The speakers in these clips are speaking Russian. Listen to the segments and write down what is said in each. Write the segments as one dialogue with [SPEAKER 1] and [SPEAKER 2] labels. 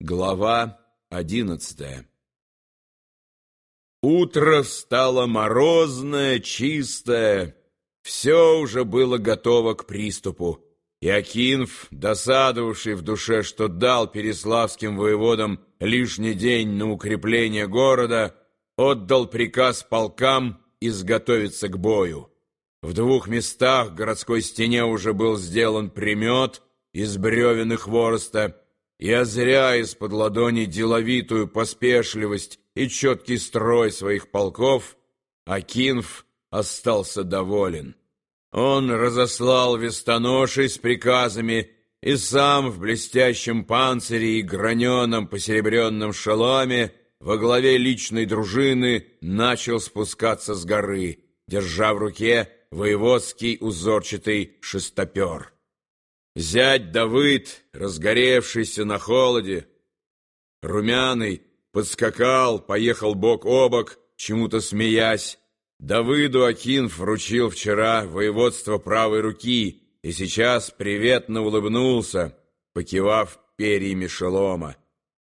[SPEAKER 1] Глава одиннадцатая Утро стало морозное, чистое, все уже было готово к приступу. И досадовавший в душе, что дал переславским воеводам лишний день на укрепление города, отдал приказ полкам изготовиться к бою. В двух местах городской стене уже был сделан примет из бревен и хвороста, и, озря из-под ладони деловитую поспешливость и четкий строй своих полков, Акинф остался доволен. Он разослал вестоношей с приказами и сам в блестящем панцире и граненом посеребренном шеломе во главе личной дружины начал спускаться с горы, держа в руке воеводский узорчатый шестопер. Зять Давыд, разгоревшийся на холоде, румяный, подскакал, поехал бок о бок, чему-то смеясь. Давыду Акинф вручил вчера воеводство правой руки и сейчас приветно улыбнулся, покивав перьями шелома.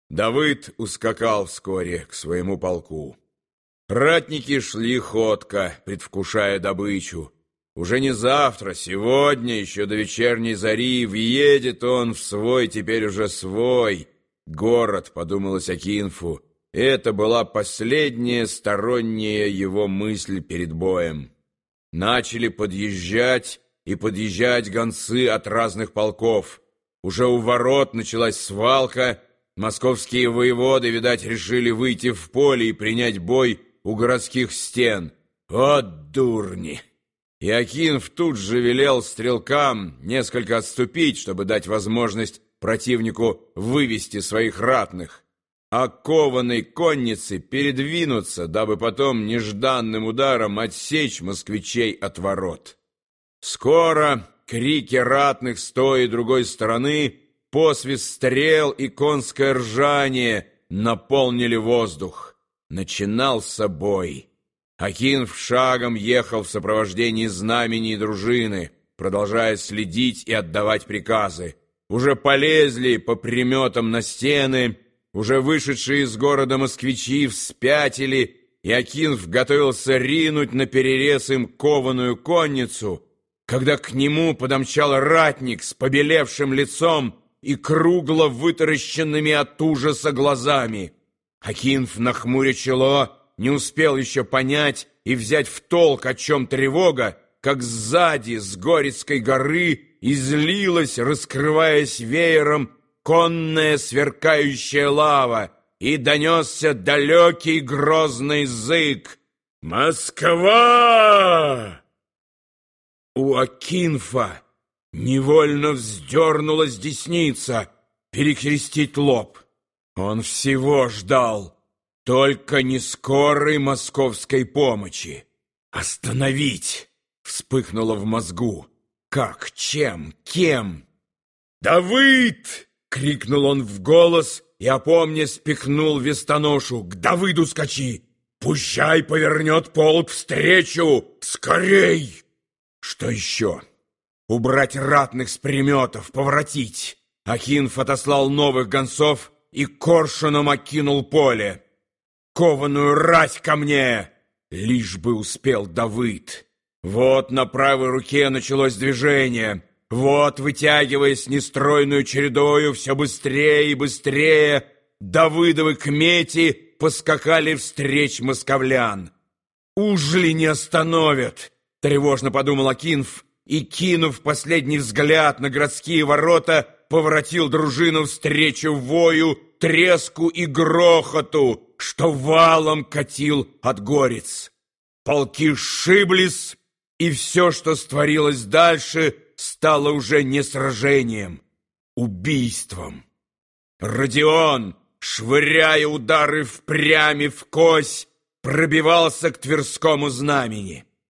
[SPEAKER 1] Давыд ускакал вскоре к своему полку. Ратники шли ходко, предвкушая добычу. Уже не завтра, сегодня, еще до вечерней зари, въедет он в свой, теперь уже свой, город, подумалось Акинфу. Это была последняя сторонняя его мысль перед боем. Начали подъезжать и подъезжать гонцы от разных полков. Уже у ворот началась свалка, московские воеводы, видать, решили выйти в поле и принять бой у городских стен. Вот дурни! Иокинф тут же велел стрелкам несколько отступить, чтобы дать возможность противнику вывести своих ратных, а кованой конницы передвинуться, дабы потом нежданным ударом отсечь москвичей от ворот. Скоро крики ратных с той и другой стороны, посвист стрел и конское ржание наполнили воздух. Начинался бой. Акинф шагом ехал в сопровождении знамени и дружины, продолжая следить и отдавать приказы. Уже полезли по приметам на стены, уже вышедшие из города москвичи вспятили, и Акинф готовился ринуть на перерез им кованую конницу, когда к нему подомчал ратник с побелевшим лицом и кругло вытаращенными от ужаса глазами. Акинф, нахмуря чело, не успел еще понять и взять в толк, о чем тревога, как сзади, с Горецкой горы, излилась, раскрываясь веером, конная сверкающая лава, и донесся далекий грозный язык. «Москва!» У Акинфа невольно вздернулась десница, перекрестить лоб. Он всего ждал — только не скорой московской помощи. Остановить! Вспыхнуло в мозгу. Как? Чем? Кем? «Давыд!» — крикнул он в голос и, опомня, спихнул вестоношу. «К Давыду скачи! Пущай повернет полк встречу! Скорей!» Что еще? Убрать ратных с приметов, поворотить. Ахинф отослал новых гонцов и коршуном окинул поле кованую рать ко мне!» Лишь бы успел Давыд. Вот на правой руке началось движение. Вот, вытягиваясь нестройную чередою, все быстрее и быстрее, Давыдовы кмети поскакали встреч московлян. «Уж ли не остановят?» — тревожно подумал Акинф, и, кинув последний взгляд на городские ворота, поворотил дружину встречу вою, треску и грохоту, что валом катил от горец. Полки сшиблись, и все, что створилось дальше, стало уже не сражением, убийством. Родион, швыряя удары впрямь и в кось, пробивался к Тверскому знамени.